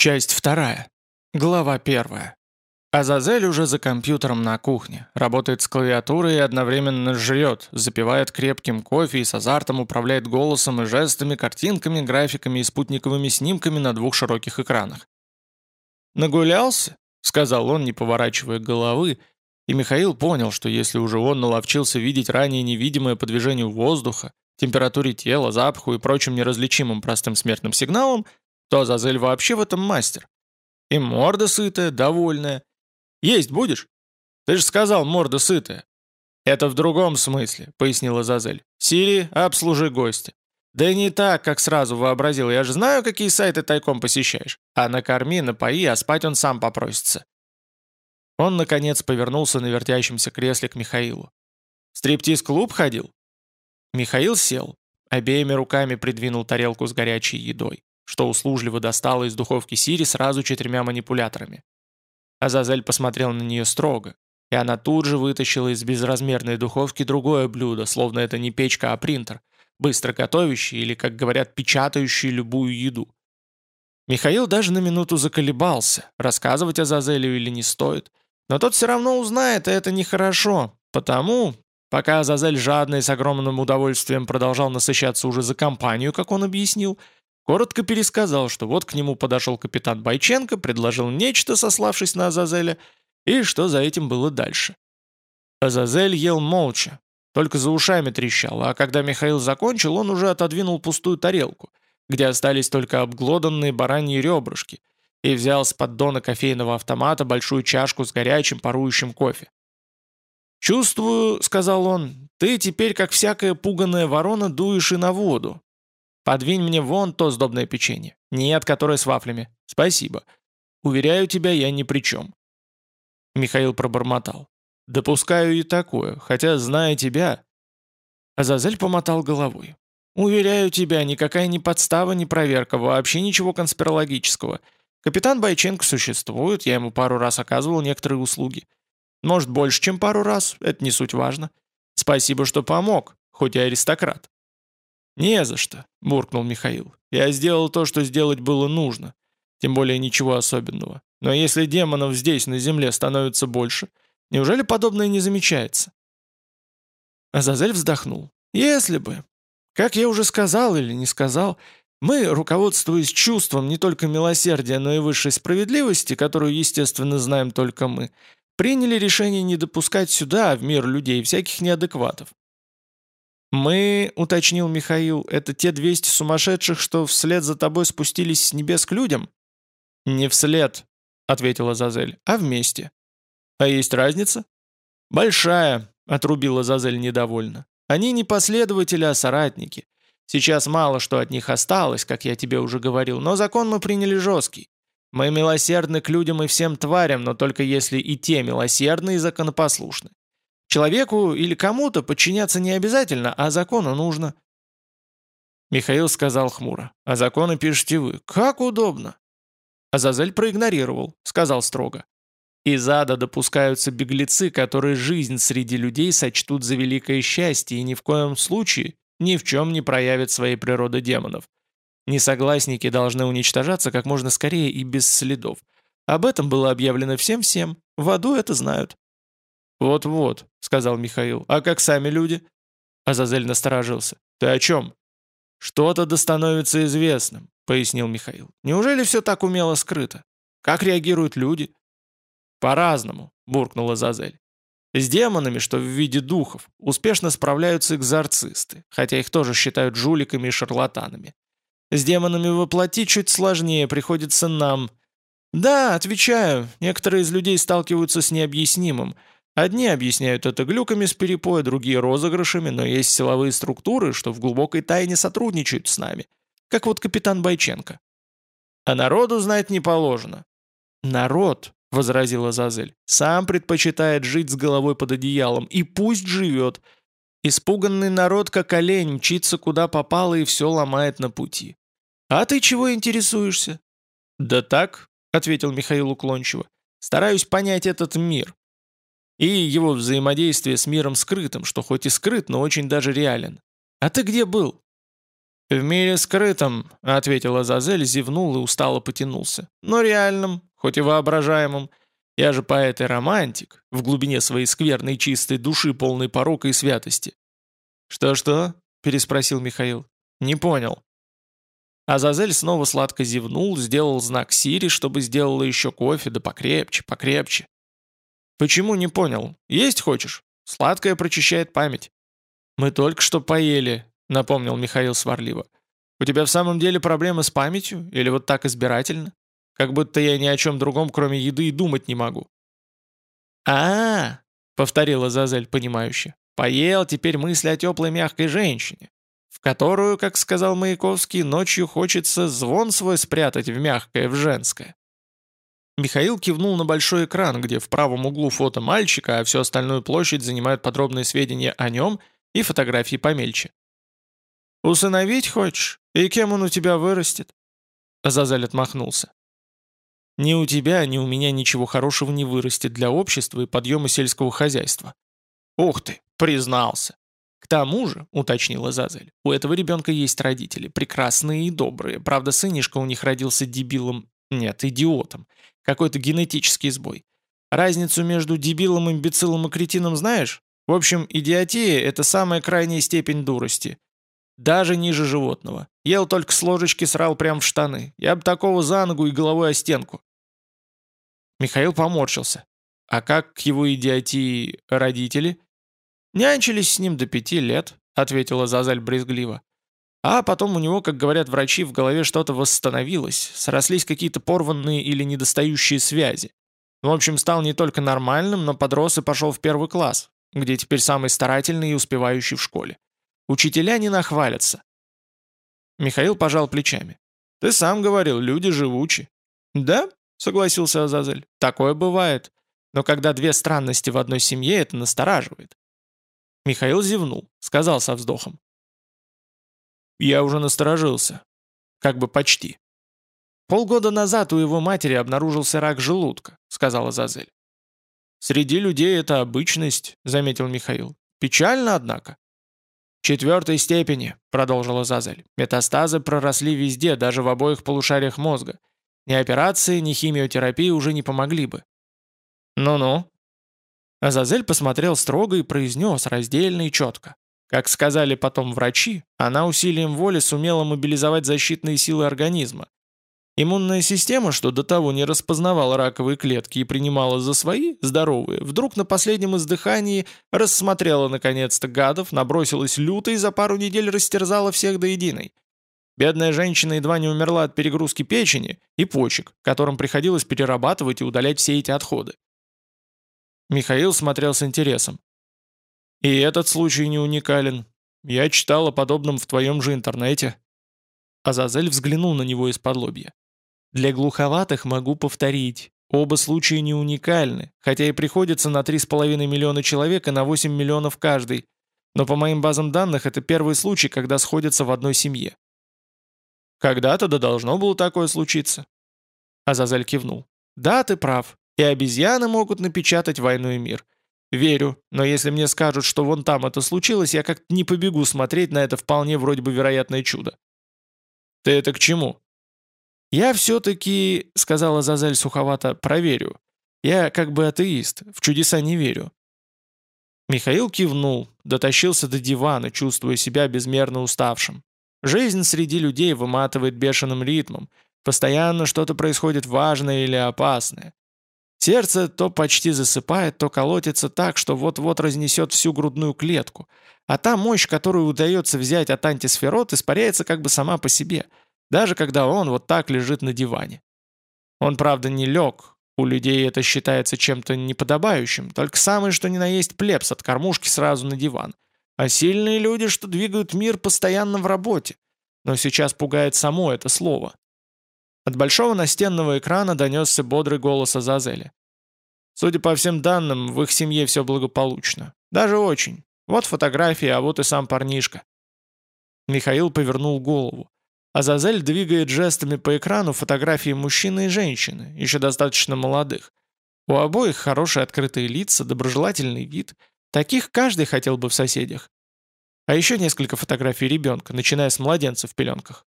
Часть вторая. Глава первая. Азазель уже за компьютером на кухне, работает с клавиатурой и одновременно жрет, запивает крепким кофе и с азартом управляет голосом и жестами, картинками, графиками и спутниковыми снимками на двух широких экранах. «Нагулялся?» — сказал он, не поворачивая головы, и Михаил понял, что если уже он наловчился видеть ранее невидимое по движению воздуха, температуре тела, запаху и прочим неразличимым простым смертным сигналам, то Азазель вообще в этом мастер. И морда сытая, довольная. Есть будешь? Ты же сказал, морда сытая. Это в другом смысле, пояснила Азазель. Сири, обслужи гостя. Да не так, как сразу вообразил. Я же знаю, какие сайты тайком посещаешь. А накорми, напои, а спать он сам попросится. Он, наконец, повернулся на вертящемся кресле к Михаилу. «Стриптиз-клуб ходил?» Михаил сел, обеими руками придвинул тарелку с горячей едой что услужливо достала из духовки Сири сразу четырьмя манипуляторами. Азазель посмотрел на нее строго, и она тут же вытащила из безразмерной духовки другое блюдо, словно это не печка, а принтер, быстро готовящий или, как говорят, печатающий любую еду. Михаил даже на минуту заколебался, рассказывать Азазелю или не стоит, но тот все равно узнает, и это нехорошо, потому, пока Азазель жадно и с огромным удовольствием продолжал насыщаться уже за компанию, как он объяснил, Коротко пересказал, что вот к нему подошел капитан Байченко, предложил нечто, сославшись на Азазеля, и что за этим было дальше. Азазель ел молча, только за ушами трещал, а когда Михаил закончил, он уже отодвинул пустую тарелку, где остались только обглоданные бараньи ребрышки, и взял с поддона кофейного автомата большую чашку с горячим парующим кофе. «Чувствую», — сказал он, — «ты теперь, как всякая пуганая ворона, дуешь и на воду. Подвинь мне вон то сдобное печенье. Нет, которое с вафлями. Спасибо. Уверяю тебя, я ни при чем». Михаил пробормотал. «Допускаю и такое, хотя, зная тебя...» Азазель помотал головой. «Уверяю тебя, никакая не подстава, не проверка, вообще ничего конспирологического. Капитан Байченко существует, я ему пару раз оказывал некоторые услуги. Может, больше, чем пару раз, это не суть важно. Спасибо, что помог, хоть и аристократ. «Не за что», — буркнул Михаил. «Я сделал то, что сделать было нужно. Тем более ничего особенного. Но если демонов здесь, на земле, становится больше, неужели подобное не замечается?» Азазель вздохнул. «Если бы. Как я уже сказал или не сказал, мы, руководствуясь чувством не только милосердия, но и высшей справедливости, которую, естественно, знаем только мы, приняли решение не допускать сюда, в мир людей, всяких неадекватов. «Мы», — уточнил Михаил, — «это те 200 сумасшедших, что вслед за тобой спустились с небес к людям?» «Не вслед», — ответила Зазель, — «а вместе». «А есть разница?» «Большая», — отрубила Зазель недовольно. «Они не последователи, а соратники. Сейчас мало что от них осталось, как я тебе уже говорил, но закон мы приняли жесткий. Мы милосердны к людям и всем тварям, но только если и те милосердны и законопослушны. Человеку или кому-то подчиняться не обязательно, а закону нужно. Михаил сказал хмуро. «А законы пишете вы. Как удобно!» Азазель проигнорировал, сказал строго. «Из ада допускаются беглецы, которые жизнь среди людей сочтут за великое счастье и ни в коем случае ни в чем не проявят своей природы демонов. Несогласники должны уничтожаться как можно скорее и без следов. Об этом было объявлено всем-всем. В аду это знают. «Вот-вот», — сказал Михаил. «А как сами люди?» Азазель насторожился. «Ты о чем?» «Что-то да становится известным», — пояснил Михаил. «Неужели все так умело скрыто? Как реагируют люди?» «По-разному», — буркнула Азазель. «С демонами, что в виде духов, успешно справляются экзорцисты, хотя их тоже считают жуликами и шарлатанами. С демонами воплоти чуть сложнее, приходится нам...» «Да, отвечаю, некоторые из людей сталкиваются с необъяснимым, Одни объясняют это глюками с перепоя, другие розыгрышами, но есть силовые структуры, что в глубокой тайне сотрудничают с нами, как вот капитан Байченко. А народу знать не положено. Народ, — возразила Зазель, — сам предпочитает жить с головой под одеялом, и пусть живет. Испуганный народ, как олень, мчится куда попало и все ломает на пути. А ты чего интересуешься? Да так, — ответил Михаил уклончиво, — стараюсь понять этот мир и его взаимодействие с миром скрытым, что хоть и скрыт, но очень даже реален. А ты где был?» «В мире скрытом», — ответила Зазель, зевнул и устало потянулся. «Но реальном, хоть и воображаемом. Я же поэт и романтик, в глубине своей скверной чистой души, полной порока и святости». «Что-что?» — переспросил Михаил. «Не понял». Азазель снова сладко зевнул, сделал знак Сири, чтобы сделала еще кофе, да покрепче, покрепче. «Почему не понял? Есть хочешь? Сладкое прочищает память». «Мы только что поели», — напомнил Михаил сварливо. «У тебя в самом деле проблемы с памятью? Или вот так избирательно? Как будто я ни о чем другом, кроме еды, и думать не могу». «А-а-а!» — повторила Зазель, понимающе. «Поел теперь мысли о теплой мягкой женщине, в которую, как сказал Маяковский, ночью хочется звон свой спрятать в мягкое, в женское». Михаил кивнул на большой экран, где в правом углу фото мальчика, а всю остальную площадь занимают подробные сведения о нем и фотографии помельче. «Усыновить хочешь? И кем он у тебя вырастет?» Азазель отмахнулся. «Ни у тебя, ни у меня ничего хорошего не вырастет для общества и подъема сельского хозяйства». «Ух ты, признался!» «К тому же», — уточнила Зазель, — «у этого ребенка есть родители, прекрасные и добрые. Правда, сынишка у них родился дебилом, нет, идиотом. Какой-то генетический сбой. Разницу между дебилом, имбецилом и кретином знаешь? В общем, идиотия – это самая крайняя степень дурости. Даже ниже животного. Ел только с ложечки, срал прямо в штаны. Я бы такого за ногу и головой о стенку. Михаил поморщился. А как к его идиотии родители? Нянчились с ним до пяти лет, ответила Зазаль брезгливо. А потом у него, как говорят врачи, в голове что-то восстановилось, срослись какие-то порванные или недостающие связи. В общем, стал не только нормальным, но подрос и пошел в первый класс, где теперь самый старательный и успевающий в школе. Учителя не нахвалятся. Михаил пожал плечами. «Ты сам говорил, люди живучи». «Да?» — согласился Азазель. «Такое бывает. Но когда две странности в одной семье, это настораживает». Михаил зевнул, сказал со вздохом. Я уже насторожился. Как бы почти. «Полгода назад у его матери обнаружился рак желудка», — сказала Зазель. «Среди людей это обычность», — заметил Михаил. «Печально, однако». «Четвертой степени», — продолжила Зазель. «Метастазы проросли везде, даже в обоих полушариях мозга. Ни операции, ни химиотерапии уже не помогли бы». «Ну-ну». Азазель посмотрел строго и произнес раздельно и четко. Как сказали потом врачи, она усилием воли сумела мобилизовать защитные силы организма. Иммунная система, что до того не распознавала раковые клетки и принимала за свои, здоровые, вдруг на последнем издыхании рассмотрела наконец-то гадов, набросилась люто и за пару недель растерзала всех до единой. Бедная женщина едва не умерла от перегрузки печени и почек, которым приходилось перерабатывать и удалять все эти отходы. Михаил смотрел с интересом. И этот случай не уникален. Я читал о подобном в твоем же интернете». Азазель взглянул на него из-под лобья. «Для глуховатых могу повторить. Оба случая не уникальны, хотя и приходится на 3,5 миллиона человек и на 8 миллионов каждый. Но по моим базам данных это первый случай, когда сходятся в одной семье». «Когда-то да должно было такое случиться». Азазель кивнул. «Да, ты прав. И обезьяны могут напечатать «Войну и мир». Верю, но если мне скажут, что вон там это случилось, я как-то не побегу смотреть на это вполне вроде бы вероятное чудо. Ты это к чему? Я все-таки, сказала Зазель суховато, проверю. Я как бы атеист, в чудеса не верю. Михаил кивнул, дотащился до дивана, чувствуя себя безмерно уставшим. Жизнь среди людей выматывает бешеным ритмом. Постоянно что-то происходит важное или опасное. Сердце то почти засыпает, то колотится так, что вот-вот разнесет всю грудную клетку. А та мощь, которую удается взять от антисферот, испаряется как бы сама по себе, даже когда он вот так лежит на диване. Он, правда, не лег, у людей это считается чем-то неподобающим, только самый что ни на есть плебс от кормушки сразу на диван. А сильные люди, что двигают мир постоянно в работе. Но сейчас пугает само это слово. От большого настенного экрана донесся бодрый голос Азазеля. Судя по всем данным, в их семье все благополучно. Даже очень. Вот фотографии, а вот и сам парнишка. Михаил повернул голову. Азазель двигает жестами по экрану фотографии мужчины и женщины, еще достаточно молодых. У обоих хорошие открытые лица, доброжелательный вид. Таких каждый хотел бы в соседях. А еще несколько фотографий ребенка, начиная с младенца в пеленках.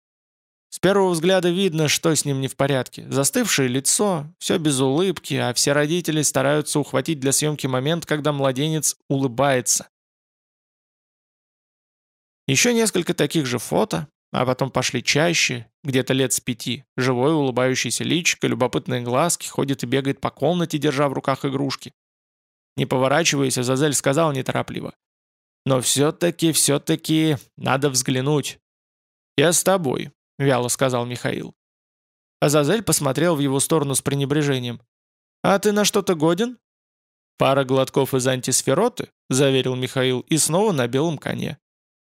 С первого взгляда видно, что с ним не в порядке. Застывшее лицо, все без улыбки, а все родители стараются ухватить для съемки момент, когда младенец улыбается. Еще несколько таких же фото, а потом пошли чаще, где-то лет с пяти. Живое улыбающееся личико, любопытные глазки, ходит и бегает по комнате, держа в руках игрушки. Не поворачиваясь, Азазель сказал неторопливо. «Но все-таки, все-таки надо взглянуть». «Я с тобой», — вяло сказал Михаил. Азазель посмотрел в его сторону с пренебрежением. «А ты на что-то годен?» «Пара глотков из антисфероты», — заверил Михаил, и снова на белом коне.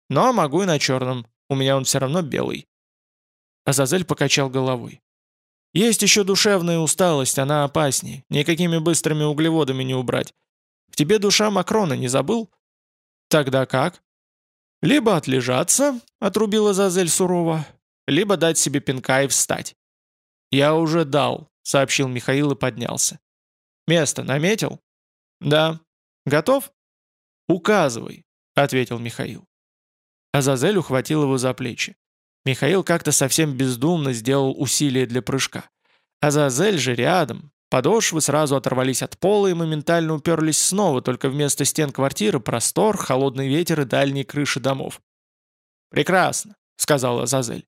«Но могу и на черном. У меня он все равно белый». Азазель покачал головой. «Есть еще душевная усталость, она опаснее. Никакими быстрыми углеводами не убрать. В тебе душа Макрона, не забыл?» «Тогда как?» «Либо отлежаться», — отрубила Азазель сурово, «либо дать себе пинка и встать». «Я уже дал», — сообщил Михаил и поднялся. «Место наметил?» «Да». «Готов?» «Указывай», — ответил Михаил. Азазель ухватил его за плечи. Михаил как-то совсем бездумно сделал усилие для прыжка. Азазель же рядом. Подошвы сразу оторвались от пола и моментально уперлись снова, только вместо стен квартиры простор, холодный ветер и дальние крыши домов. «Прекрасно», — сказал Азазель.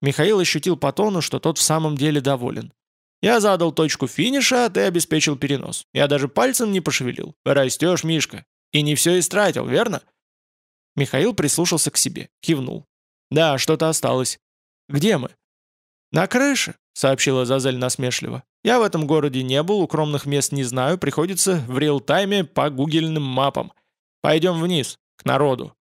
Михаил ощутил по тону, что тот в самом деле доволен. «Я задал точку финиша, а ты обеспечил перенос. Я даже пальцем не пошевелил. Растешь, Мишка. И не все истратил, верно?» Михаил прислушался к себе, кивнул. «Да, что-то осталось. Где мы?» «На крыше», — сообщила Зазель насмешливо. «Я в этом городе не был, укромных мест не знаю, приходится в реал-тайме по гугельным мапам. Пойдем вниз, к народу».